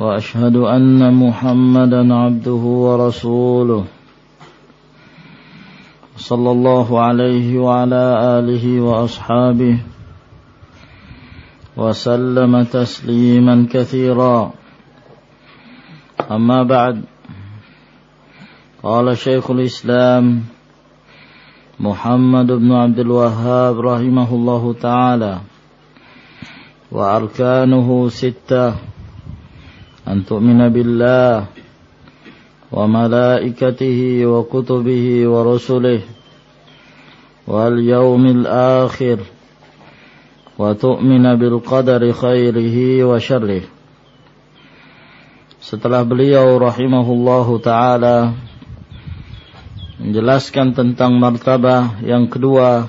وأشهد أن محمدا عبده ورسوله صلى الله عليه وعلى آله وأصحابه وسلم تسليما كثيرا. أما بعد قال شيخ الإسلام محمد بن عبد الوهاب رحمه الله تعالى وأركانه ستة. أن تؤمن بالله وملائكته وكتبه ورسله واليوم الآخر وتؤمن بالقدر خيره وشره Setelah beliau rahimahullahu taala menjelaskan tentang martabah yang kedua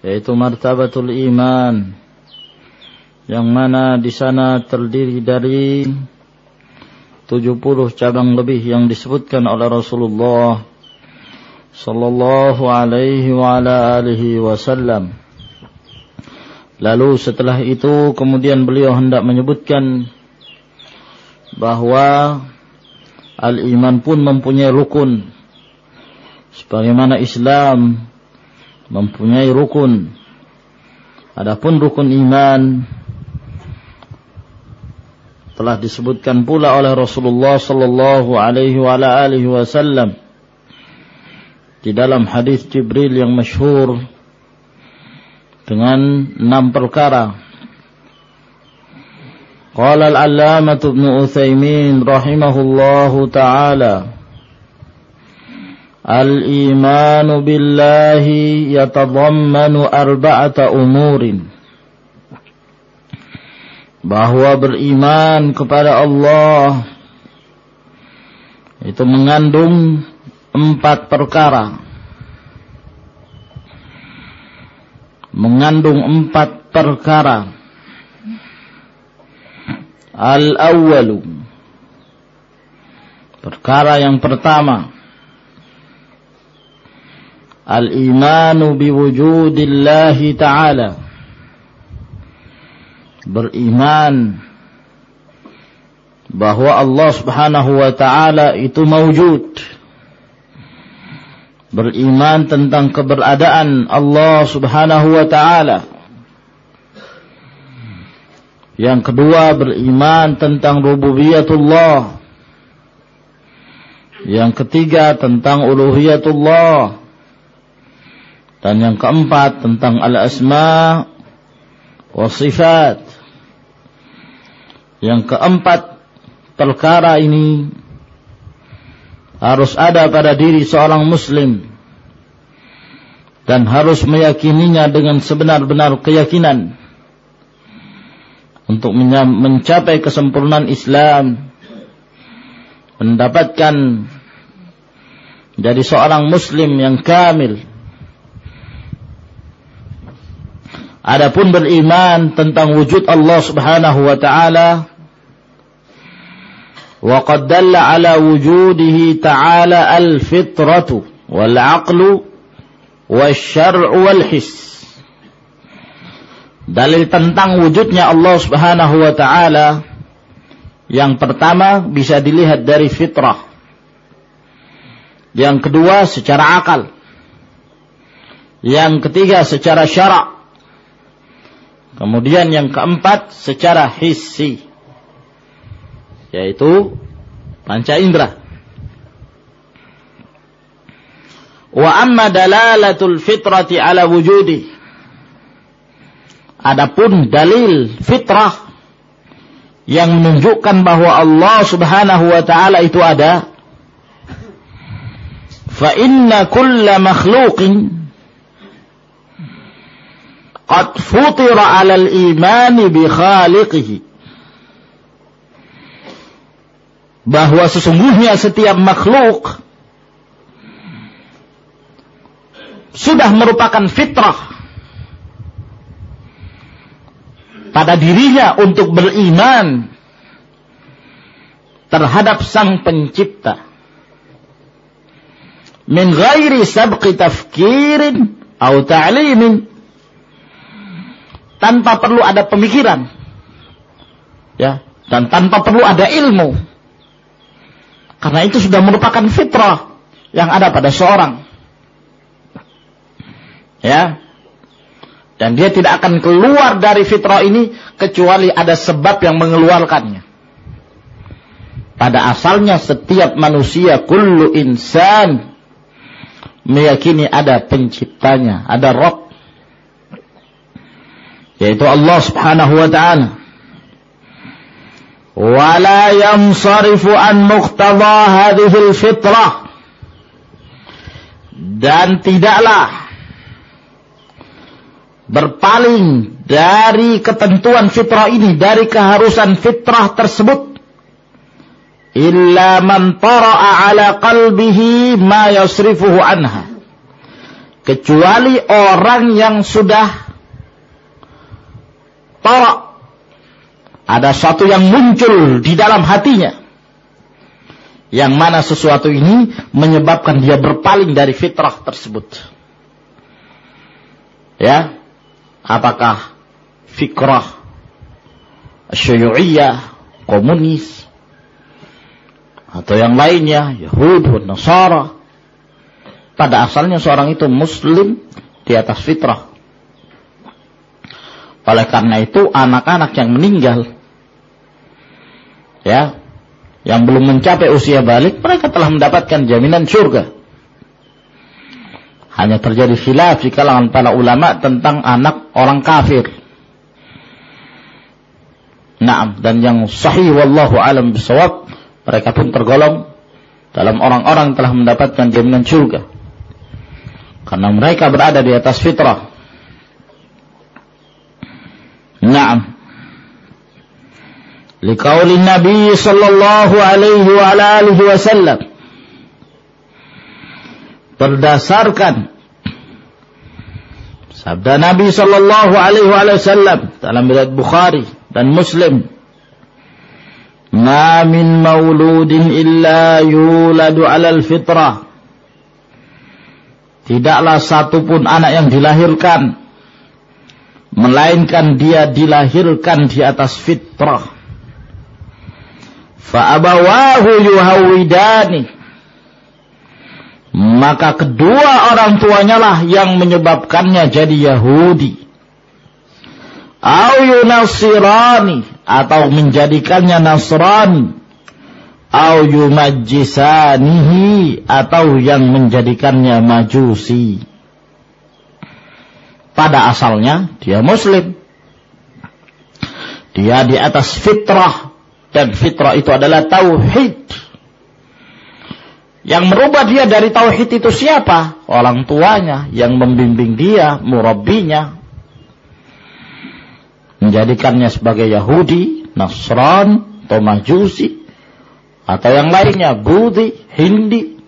yaitu martabatul iman yang mana di sana terdiri dari 70 cabang lebih yang disebutkan oleh Rasulullah sallallahu alaihi wa ala alihi wasallam. Lalu setelah itu kemudian beliau hendak menyebutkan bahwa al-iman pun mempunyai rukun sebagaimana Islam mempunyai rukun. Adapun rukun iman telah disebutkan pula oleh Rasulullah sallallahu alaihi wa alihi wasallam di dalam hadis Jibril yang masyhur dengan enam perkara. Qala al-allamah Ibnu Utsaimin rahimahullahu taala Al-iman billahi yatadammanu arba'ata umurin bahwa beriman kepada Allah itu mengandung empat perkara. Mengandung empat perkara. Al-awwalu. Perkara yang pertama. Al-imanu biwujudillahi ta'ala beriman bahwa Allah Subhanahu wa taala itu mewujud. Beriman tentang keberadaan Allah Subhanahu wa taala. Yang kedua beriman tentang rububiyatullah. Yang ketiga tentang uluhiyatullah. Dan yang keempat tentang al-asma wa sifat. Yang keempat, perkara ini harus ada pada diri seorang muslim dan harus meyakininya dengan sebenar-benar keyakinan untuk mencapai kesempurnaan Islam mendapatkan jadi seorang muslim yang kamil. Adapun beriman tentang wujud Allah Subhanahu wa taala وقد دل على وجوده تعالى الفطرة والعقل والشرع والحس Dalil tentang wujudnya Allah Subhanahu wa taala yang pertama bisa dilihat dari fitrah. Yang kedua secara akal. Yang ketiga secara syarak. Kemudian yang keempat secara hissi yaitu panca indera. Wa amma dalalatul fitrati ala wujudi. Adapun dalil fitrah yang menunjukkan bahwa Allah Subhanahu wa taala itu ada. Fa inna kulla makhluqin qad futira 'ala al-iman bi khaliqihi bahwa sesungguhnya setiap makhluk sudah merupakan fitrah pada dirinya untuk beriman terhadap sang pencipta. Min ghairi sabqi tafkirin atau ta'limin. Tanpa perlu ada pemikiran ya dan tanpa perlu ada ilmu karena itu sudah merupakan fitrah yang ada pada seorang Ya. Dan dia tidak akan keluar dari fitrah ini kecuali ada sebab yang mengeluarkannya. Pada asalnya setiap manusia kullu insan meyakini ada penciptanya, ada Rabb yaitu Allah Subhanahu wa taala. Wala yansarifu an muqtada hadhihi al-fitrah. Dan tidaklah berpaling dari ketentuan fitrah ini, dari keharusan fitrah tersebut. Illa man tara'a ala qalbihi ma yasrifuhu anha. Kecuali orang yang sudah tara' ada sesuatu yang muncul di dalam hatinya. Yang mana sesuatu ini menyebabkan dia berpaling dari fitrah tersebut. Ya, apakah fikrah syuyu'iyah, komunis, atau yang lainnya, Yahud, Nasara. Pada asalnya seorang itu muslim di atas fitrah. Oleh karena itu anak-anak yang meninggal ya, yang belum mencapai usia balik, mereka telah mendapatkan jaminan surga. Hanya terjadi khilaf di kalangan para ulama tentang anak orang kafir. Naam, dan yang sahih wallahu alam bisawab, mereka pun tergolong dalam orang-orang telah mendapatkan jaminan surga. Karena mereka berada di atas fitrah. Naam. Liqauli Nabi sallallahu alaihi wa alihi wasallam berdasarkan sabda Nabi Shallallahu Alaihi Wasallam dalam riwayat Bukhari dan Muslim. Ma min mauludin illa yuladu alal fitrah. Tidaklah satupun anak yang dilahirkan melainkan dia dilahirkan di atas fitrah. Fa abawahu yuhawidani maka kedua orang tuanya lah yang menyebabkannya jadi Yahudi. Au yunasirani atau menjadikannya Nasrani. Au atau yang menjadikannya Majusi. Pada asalnya dia Muslim. Dia di atas fitrah dan fitrah itu adalah tauhid yang merubah dia dari tauhid itu siapa? Orang tuanya yang membimbing dia, murabbinya. Menjadikannya sebagai Yahudi, Nasran, atau atau yang lainnya, Budi, Hindi,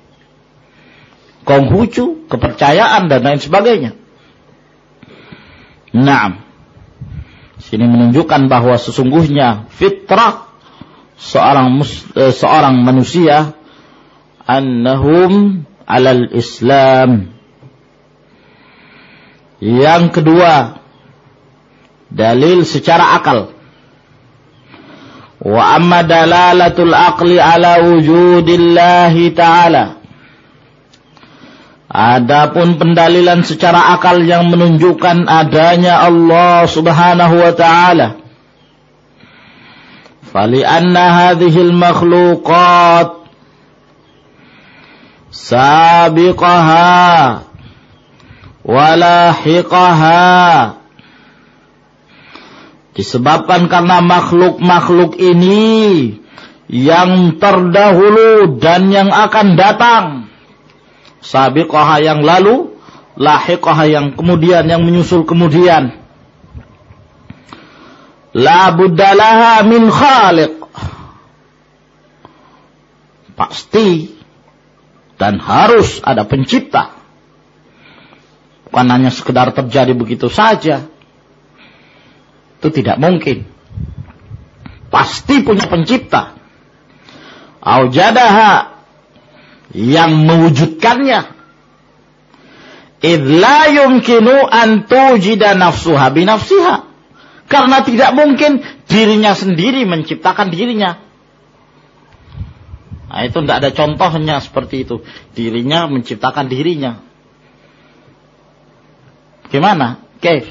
Konghucu, kepercayaan dan lain sebagainya. Nah, sini menunjukkan bahwa sesungguhnya fitrah seorang eh, seorang manusia annahum alal Islam. Yang kedua, dalil secara akal. Wa amma dalalatul aqli ala wujudillahi ta'ala. Adapun pendalilan secara akal yang menunjukkan adanya Allah Subhanahu wa taala. Anna hadhil makhluqat sabiqaha walahiqaha disebabkan karena makhluk-makhluk ini yang terdahulu dan yang akan datang. Sabiqaha yang lalu lahiqaha yang kemudian yang menyusul kemudian la buddalaha min khaliq Pasti dan harus ada pencipta. Bukan hanya sekedar terjadi begitu saja. Itu tidak mungkin. Pasti punya pencipta. Aujadaha yang mewujudkannya. Idla yumkinu an tujida nafsuha binafsiha. Karena tidak mungkin dirinya sendiri menciptakan dirinya. Nah, itu tidak ada contohnya seperti itu. Dirinya menciptakan dirinya. Gimana? Oke.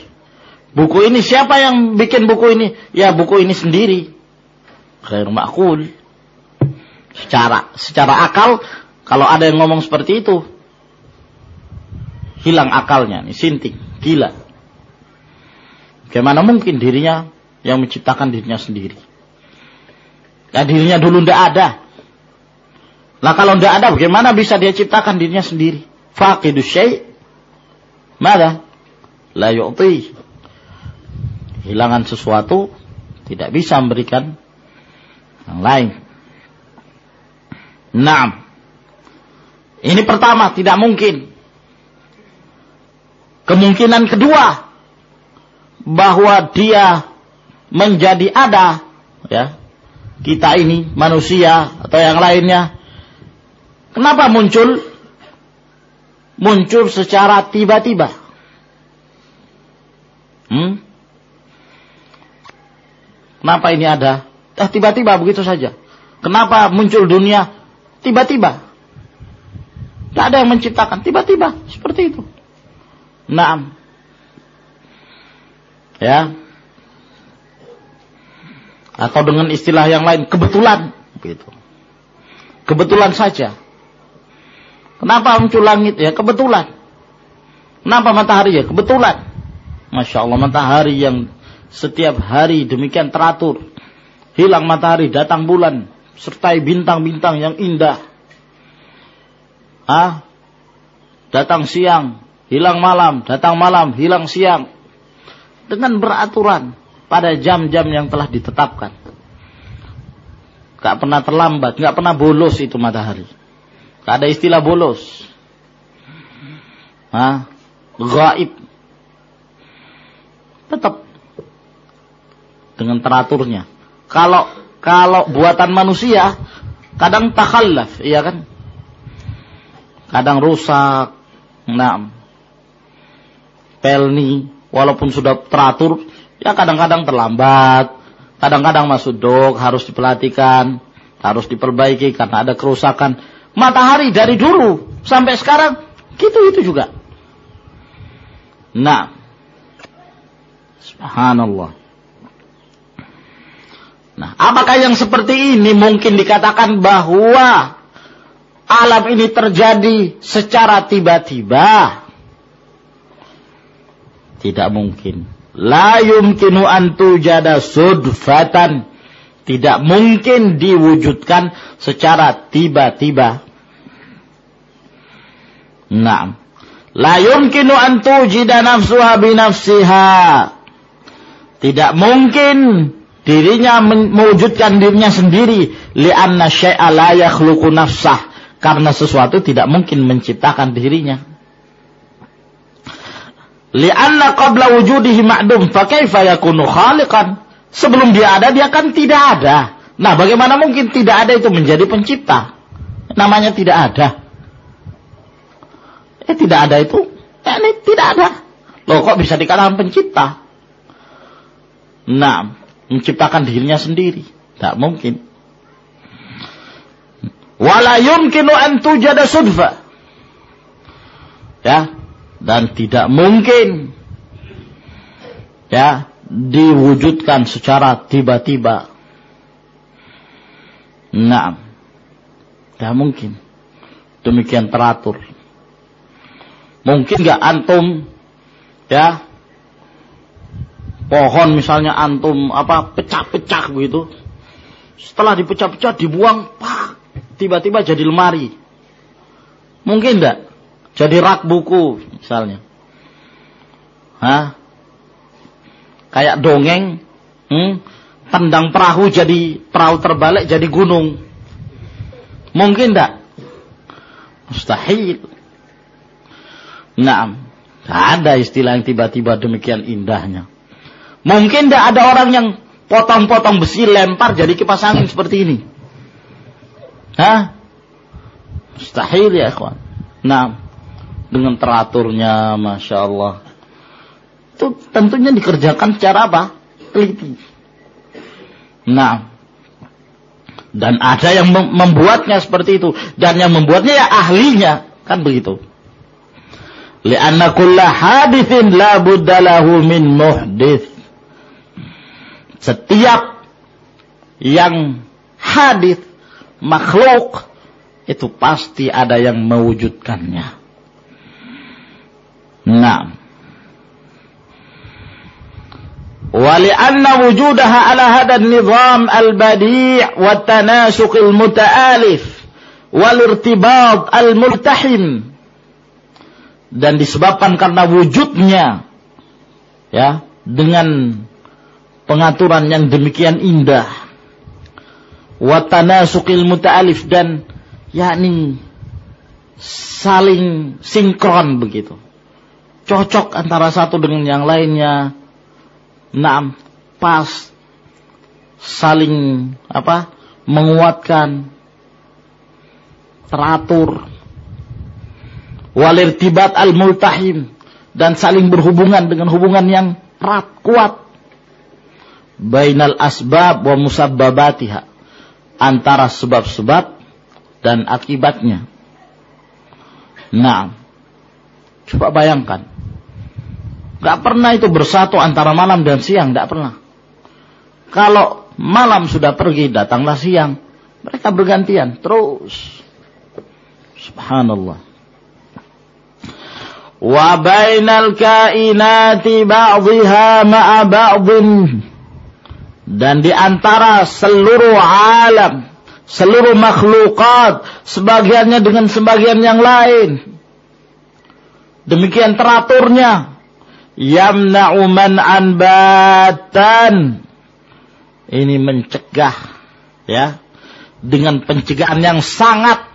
Buku ini siapa yang bikin buku ini? Ya buku ini sendiri. Khair makul. Secara secara akal kalau ada yang ngomong seperti itu hilang akalnya, nih sinting, gila. Bagaimana mungkin dirinya yang menciptakan dirinya sendiri? Ya dirinya dulu tidak ada. Nah kalau tidak ada, bagaimana bisa dia ciptakan dirinya sendiri? Faqidus syai' Mada? La yu'ti. Hilangan sesuatu tidak bisa memberikan yang lain. Naam. Ini pertama, tidak mungkin. Kemungkinan kedua, bahwa dia menjadi ada, ya, kita ini manusia atau yang lainnya. Kenapa muncul? Muncul secara tiba-tiba. Hmm? Kenapa ini ada? Eh, tiba-tiba begitu saja. Kenapa muncul dunia? Tiba-tiba. Tidak ada yang menciptakan. Tiba-tiba. Seperti itu. Naam. Ya. Atau dengan istilah yang lain, kebetulan. Begitu. Kebetulan saja. Kenapa muncul langit? Ya kebetulan. Kenapa matahari? Ya kebetulan. Masya Allah matahari yang setiap hari demikian teratur. Hilang matahari, datang bulan. Sertai bintang-bintang yang indah. Ah, datang siang, hilang malam, datang malam, hilang siang. Dengan beraturan pada jam-jam yang telah ditetapkan. Gak pernah terlambat, gak pernah bolos itu matahari. Gak ada istilah bolos. Hah? Gaib. Tetap dengan teraturnya. Kalau kalau buatan manusia kadang takhallaf, iya kan? Kadang rusak. Nah, pelni walaupun sudah teratur ya kadang-kadang terlambat. Kadang-kadang masuk dok harus diperhatikan harus diperbaiki karena ada kerusakan. Matahari dari dulu sampai sekarang gitu itu juga. Nah subhanallah. Nah apakah yang seperti ini mungkin dikatakan bahwa alam ini terjadi secara tiba-tiba tidak mungkin. La yumkinu an tujada sudfatan. Tidak mungkin diwujudkan secara tiba-tiba. Naam. La yumkinu an tujida nafsuha binafsiha. Tidak mungkin dirinya mewujudkan dirinya sendiri li'anna syai'a la yakhluqu nafsah karena sesuatu tidak mungkin menciptakan dirinya Lianna qabla wujudihi ma'dum, fa kaifa yakunu khaliqan? Sebelum dia ada, dia kan tidak ada. Nah, bagaimana mungkin tidak ada itu menjadi pencipta? Namanya tidak ada. Eh, tidak ada itu? Eh, ini tidak ada. Loh, kok bisa dikatakan pencipta? Nah, menciptakan dirinya sendiri. Tidak mungkin. Wala yumkinu an tujada sudfa. Ya, dan tidak mungkin ya diwujudkan secara tiba-tiba. Nah, tidak mungkin. Demikian teratur. Mungkin nggak antum ya pohon misalnya antum apa pecah-pecah begitu. Setelah dipecah-pecah dibuang, pak, tiba-tiba jadi lemari. Mungkin enggak? Jadi rak buku misalnya. Hah? Kayak dongeng, hmm? tendang perahu jadi perahu terbalik jadi gunung. Mungkin tidak? Mustahil. Nah, ada istilah yang tiba-tiba demikian indahnya. Mungkin tidak ada orang yang potong-potong besi lempar jadi kipas angin seperti ini. Hah? Mustahil ya ikhwan. Nah, dengan teraturnya, Masya Allah. Itu tentunya dikerjakan secara apa? Teliti. Nah, dan ada yang membuatnya seperti itu. Dan yang membuatnya ya ahlinya. Kan begitu. Lianna kulla hadithin la buddalahu min muhdith. Setiap yang hadith, makhluk, itu pasti ada yang mewujudkannya. Nah, ولأن وجودها على هذا النظام البديع والتناسق المتآلف والارتباط الملتحم dan disebabkan karena wujudnya ya dengan pengaturan yang demikian indah watanasukil muta'alif dan yakni saling sinkron begitu cocok antara satu dengan yang lainnya Naam, pas saling apa? menguatkan teratur walirtibat al-multahim dan saling berhubungan dengan hubungan yang erat kuat bainal asbab wa musabbabatiha antara sebab-sebab dan akibatnya. Nah, coba bayangkan Gak pernah itu bersatu antara malam dan siang, gak pernah. Kalau malam sudah pergi, datanglah siang. Mereka bergantian, terus. Subhanallah. Wa bainal kainati ba'dhiha ma'a. Dan di antara seluruh alam, seluruh makhlukat, sebagiannya dengan sebagian yang lain. Demikian teraturnya yamna'u man'an batan ini mencegah ya dengan pencegahan yang sangat.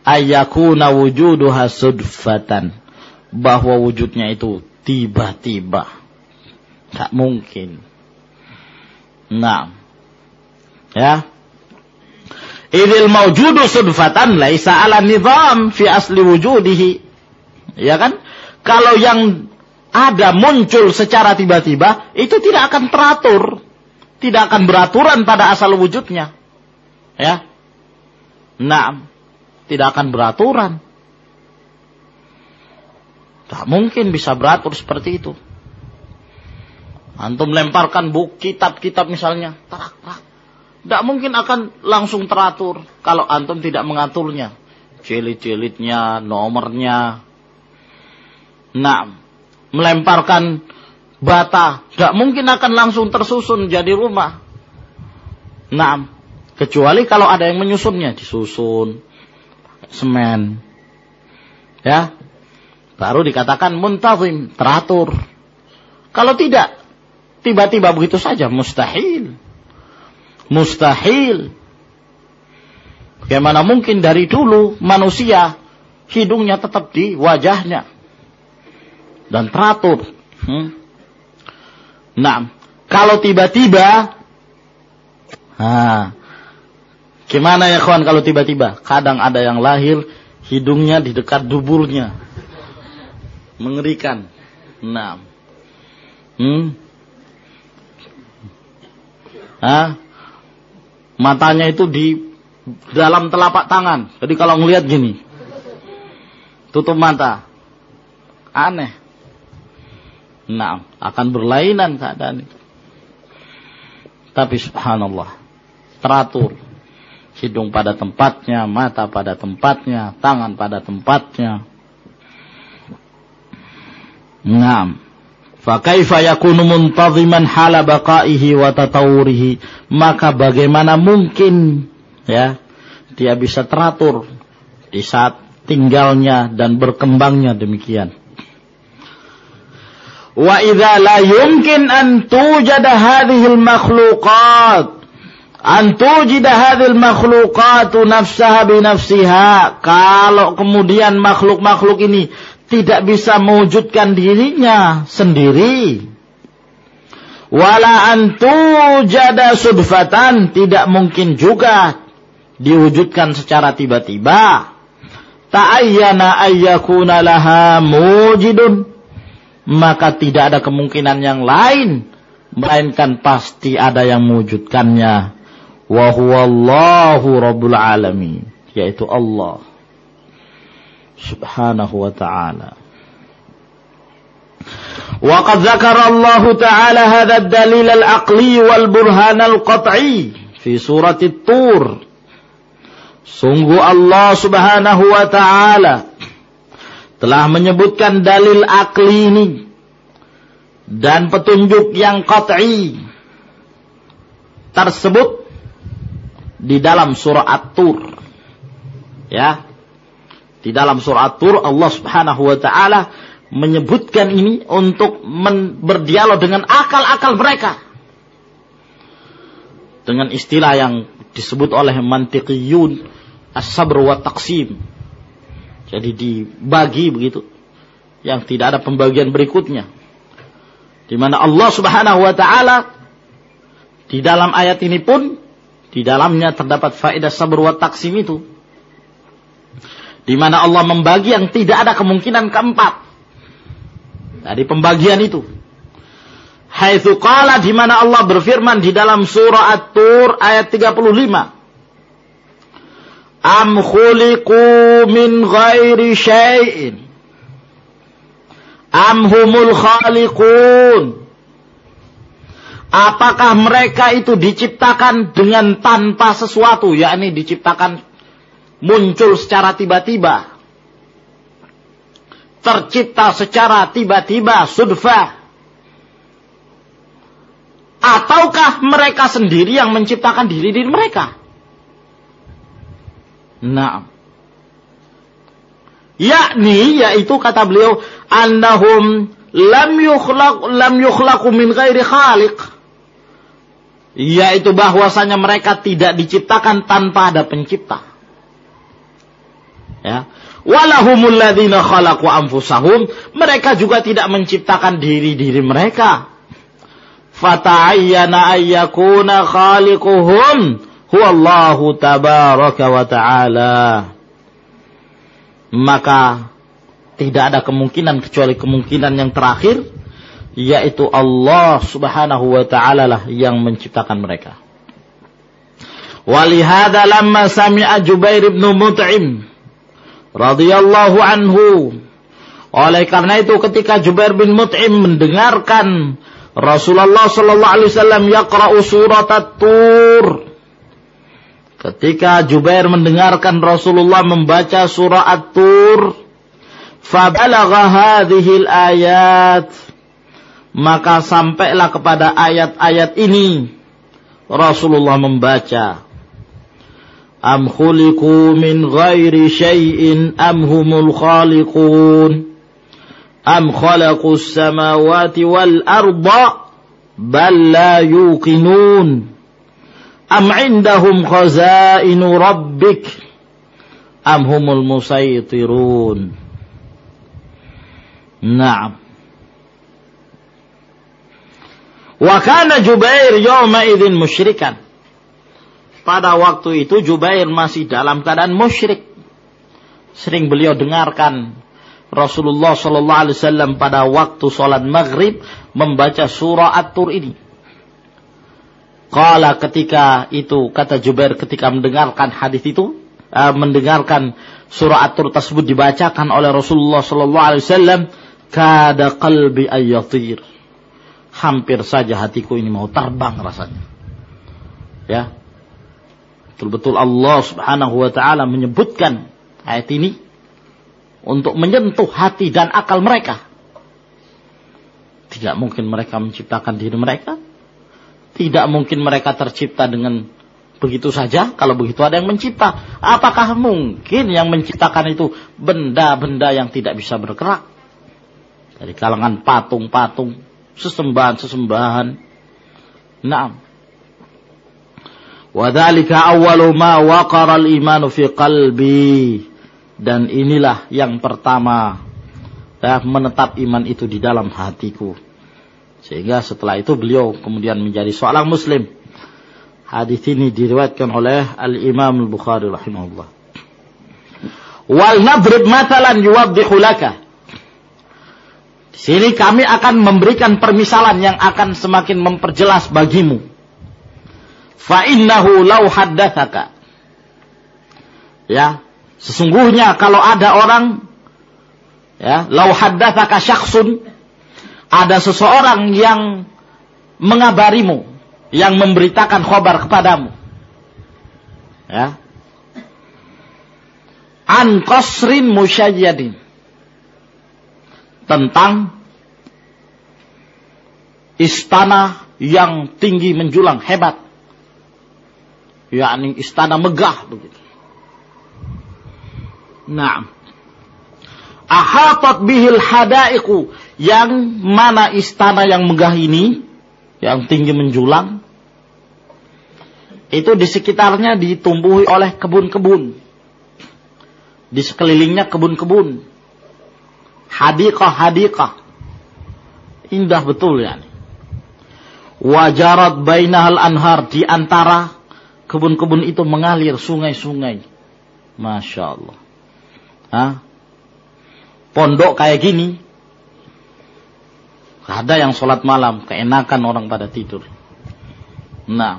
Ayakuna wujuduha sudfatan. Bahwa wujudnya itu tiba-tiba. Tak mungkin. Nah ya. Idil mawjudu sudfatan laisa ala nizam fi asli wujudihi. Ya kan? Kalau yang ada muncul secara tiba-tiba, itu tidak akan teratur. Tidak akan beraturan pada asal wujudnya. Ya. Nah, tidak akan beraturan. Tak mungkin bisa beratur seperti itu. Antum lemparkan buku kitab-kitab misalnya, tarak, tarak. Tidak mungkin akan langsung teratur kalau antum tidak mengaturnya. Cilit-cilitnya, nomornya. Nah, melemparkan bata, gak mungkin akan langsung tersusun jadi rumah. Nah, kecuali kalau ada yang menyusunnya, disusun, semen, ya, baru dikatakan muntazim, teratur. Kalau tidak, tiba-tiba begitu saja, mustahil. Mustahil. Bagaimana mungkin dari dulu manusia hidungnya tetap di wajahnya dan teratur. Hmm. Nah, kalau tiba-tiba, nah, gimana ya kawan kalau tiba-tiba? Kadang ada yang lahir hidungnya di dekat duburnya, mengerikan. Nah, hmm. Hah? matanya itu di dalam telapak tangan. Jadi kalau ngelihat gini, tutup mata, aneh. Nah, akan berlainan keadaan itu. Tapi subhanallah, teratur. Hidung pada tempatnya, mata pada tempatnya, tangan pada tempatnya. Nah, fakaifa yakunu muntaziman hala baqaihi wa tatawurihi? Maka bagaimana mungkin ya dia bisa teratur di saat tinggalnya dan berkembangnya demikian. Wa idza la yumkin an tujada hadhihi al-makhluqat Antujida hadhil makhlukatu nafsaha binafsiha. Kalau kemudian makhluk-makhluk ini tidak bisa mewujudkan dirinya sendiri. Wala antujada sudfatan. Tidak mungkin juga diwujudkan secara tiba-tiba. Ta'ayyana ayyakuna laha mujidun Maka tidak ada kemungkinan yang lain. Melainkan pasti ada yang mewujudkannya wa huwallahu rabbul alamin yaitu Allah subhanahu wa ta'ala وقد ذكر الله تعالى هذا الدليل العقلي والبرهان القطعي في سورة الطور Sungguh Allah subhanahu wa ta'ala telah menyebutkan dalil akli ini dan petunjuk yang qat'i tersebut di dalam surah At-Tur. Ya. Di dalam surah At-Tur Allah Subhanahu wa taala menyebutkan ini untuk berdialog dengan akal-akal mereka. Dengan istilah yang disebut oleh mantiqiyun as-sabr wa taqsim. Jadi dibagi begitu. Yang tidak ada pembagian berikutnya. Di mana Allah Subhanahu wa taala di dalam ayat ini pun di dalamnya terdapat faedah sabr wa taksim itu. Di mana Allah membagi yang tidak ada kemungkinan keempat. Dari pembagian itu. Haitsu qala di mana Allah berfirman di dalam surah At-Tur ayat 35. Am khuliqu min ghairi syai'in. Am humul khaliqun Apakah mereka itu diciptakan dengan tanpa sesuatu, yakni diciptakan muncul secara tiba-tiba. Tercipta secara tiba-tiba, sudfa. Ataukah mereka sendiri yang menciptakan diri-diri mereka? Nah. Yakni, yaitu kata beliau, annahum lam yukhlaq lam yukhlaqu min ghairi khaliq yaitu bahwasanya mereka tidak diciptakan tanpa ada pencipta. Ya. Walahumul ladzina khalaqu anfusahum, mereka juga tidak menciptakan diri-diri mereka. Fata'ayyana ayyakuna khaliquhum huwallahu tabaraka wa ta'ala. Maka tidak ada kemungkinan kecuali kemungkinan yang terakhir yaitu Allah Subhanahu wa taala lah yang menciptakan mereka. Walihada lamma sami'a Jubair bin Mut'im radhiyallahu anhu oleh karena itu ketika Jubair bin Mut'im mendengarkan Rasulullah sallallahu alaihi wasallam yaqra'u surat At-Tur Ketika Jubair mendengarkan Rasulullah membaca surah At-Tur, fabalagha al-ayat maka sampailah kepada ayat-ayat ini. Rasulullah membaca Am khuliqu min ghairi syai'in am humul khaliqun? Am khalaqus samawati wal arda bal la yuqinun Am indahum khazainu rabbik Am humul musaytirun Naam Wa kana Jubair yawma idzin musyrikan. Pada waktu itu Jubair masih dalam keadaan musyrik. Sering beliau dengarkan Rasulullah sallallahu alaihi wasallam pada waktu salat maghrib membaca surah At-Tur ini. Kala ketika itu kata Jubair ketika mendengarkan hadis itu uh, mendengarkan surah At-Tur tersebut dibacakan oleh Rasulullah sallallahu alaihi wasallam kada qalbi ayyatir hampir saja hatiku ini mau terbang rasanya. Ya. Betul-betul Allah Subhanahu wa taala menyebutkan ayat ini untuk menyentuh hati dan akal mereka. Tidak mungkin mereka menciptakan diri mereka. Tidak mungkin mereka tercipta dengan begitu saja. Kalau begitu ada yang mencipta. Apakah mungkin yang menciptakan itu benda-benda yang tidak bisa bergerak? Dari kalangan patung-patung sesembahan-sesembahan. Naam. Wadhalika awwalu ma al-imanu fi qalbi. Dan inilah yang pertama menetap iman itu di dalam hatiku. Sehingga setelah itu beliau kemudian menjadi seorang muslim. Hadis ini diriwayatkan oleh Al-Imam Al-Bukhari rahimahullah. Wal nadrib matalan yuwaddihu laka. Sini kami akan memberikan permisalan yang akan semakin memperjelas bagimu. Fa innahu law haddatsaka. Ya, sesungguhnya kalau ada orang ya, law haddatsaka syakhsun ada seseorang yang mengabarimu yang memberitakan khobar kepadamu. Ya. An qasrin musyayyadin. Tentang istana yang tinggi menjulang hebat. yakni istana megah begitu. Nah, ahatat bihil hadaiku yang mana istana yang megah ini yang tinggi menjulang itu di sekitarnya ditumbuhi oleh kebun-kebun. Di sekelilingnya kebun-kebun. Hadiqah-hadiqah. Indah betul ya. Wajarat bainahal anhar. Di antara kebun-kebun itu mengalir sungai-sungai. Masya Allah. Hah? Pondok kayak gini, ada yang sholat malam, keenakan orang pada tidur. Nah,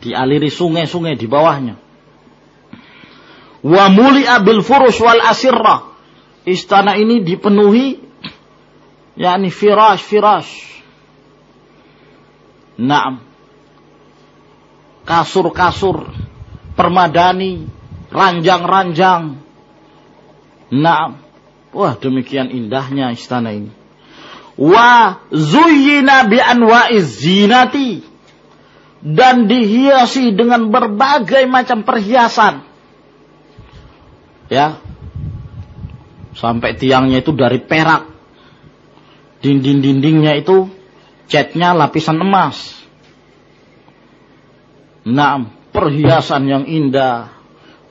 dialiri sungai-sungai di bawahnya. Wa muli'a bil furus wal asirra. Istana ini dipenuhi yakni firash firash. Naam. Kasur-kasur, permadani, ranjang-ranjang. Naam. Wah, demikian indahnya istana ini wa zuyyina bi anwa'iz zinati dan dihiasi dengan berbagai macam perhiasan. Ya. Sampai tiangnya itu dari perak. Dinding-dindingnya itu catnya lapisan emas. Nah, perhiasan yang indah,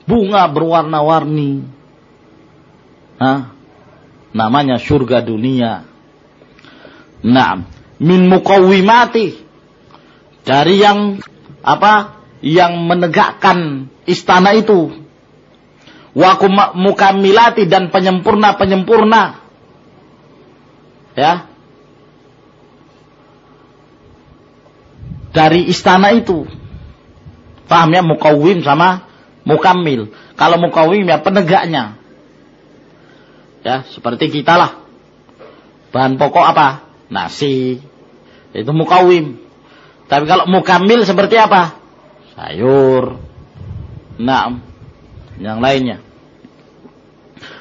bunga berwarna-warni. Nah, namanya surga dunia. Nah, min mukawimati dari yang apa? Yang menegakkan istana itu. Wa mukamilati dan penyempurna-penyempurna. Ya. Dari istana itu. Paham ya mukawim sama mukamil. Kalau mukawim ya penegaknya. Ya, seperti kita lah. Bahan pokok apa? Nasi. Itu mukawim. Tapi kalau mukamil seperti apa? Sayur. Nah, yang lainnya.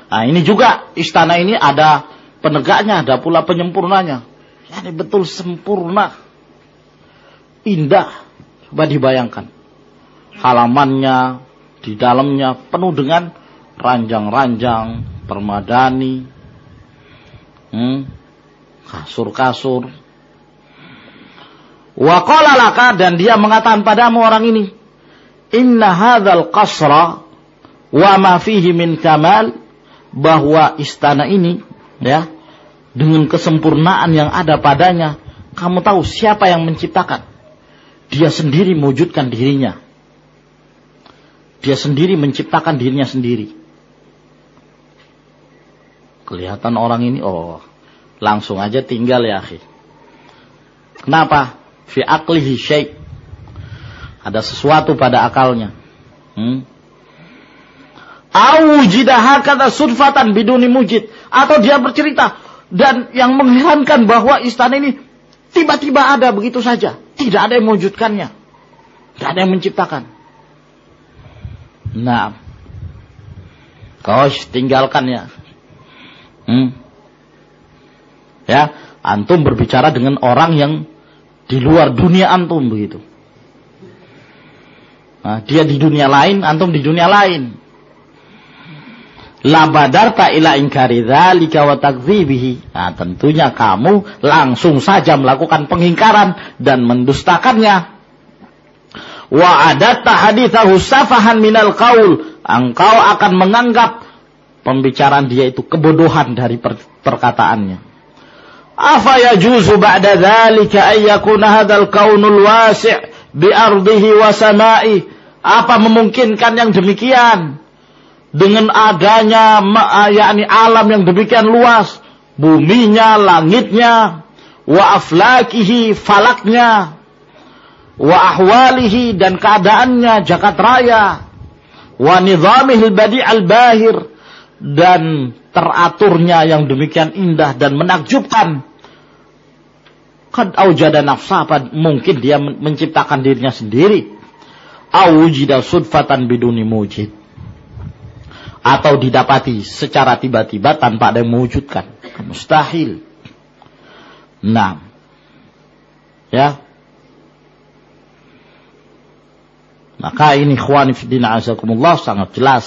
Nah ini juga istana ini ada penegaknya, ada pula penyempurnanya. Ini betul sempurna. Indah. Coba dibayangkan. Halamannya, di dalamnya penuh dengan ranjang-ranjang, permadani. Hmm, kasur-kasur. Wa qala laka dan dia mengatakan padamu orang ini, "Inna hadzal qasra wa ma fihi min kamal" bahwa istana ini ya dengan kesempurnaan yang ada padanya, kamu tahu siapa yang menciptakan? Dia sendiri mewujudkan dirinya. Dia sendiri menciptakan dirinya sendiri. Kelihatan orang ini, oh Langsung aja tinggal ya akhi. Kenapa? Fi aklihi syait. Ada sesuatu pada akalnya. Hmm? Awujidah kata surfatan biduni mujid. Atau dia bercerita. Dan yang mengherankan bahwa istana ini tiba-tiba ada begitu saja. Tidak ada yang mewujudkannya. Tidak ada yang menciptakan. Nah. Kau tinggalkan ya. Hmm. Ya, antum berbicara dengan orang yang di luar dunia antum begitu. Nah, dia di dunia lain, antum di dunia lain. La badarta ila inkari dzalika wa takdzibihi. Nah, tentunya kamu langsung saja melakukan pengingkaran dan mendustakannya. wa adatta hadithahu safahan minal qaul engkau akan menganggap pembicaraan dia itu kebodohan dari per perkataannya afa yajuzu ba'da dzalika ay yakuna hadzal kaunul wasi' bi ardihi wa sama'i apa memungkinkan yang demikian? Dengan adanya yakni alam yang demikian luas buminya langitnya wa aflakihi falaknya wa ahwalihi dan keadaannya jagat raya wa nizamihil badi al bahir dan teraturnya yang demikian indah dan menakjubkan kad aujada nafsa apa mungkin dia menciptakan dirinya sendiri? Awujida sudfatan biduni mujid. Atau didapati secara tiba-tiba tanpa ada yang mewujudkan. Mustahil. Nah. Ya. Maka ini fillah azakumullah sangat jelas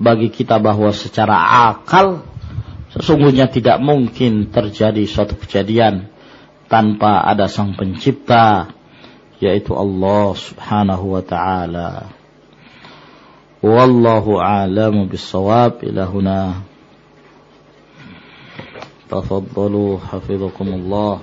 bagi kita bahwa secara akal sesungguhnya tidak mungkin terjadi suatu kejadian tanpa ada sang pencipta yaitu Allah Subhanahu wa taala. Wallahu a'lamu bis-shawab ila huna. Tafaddalu hafizakumullah.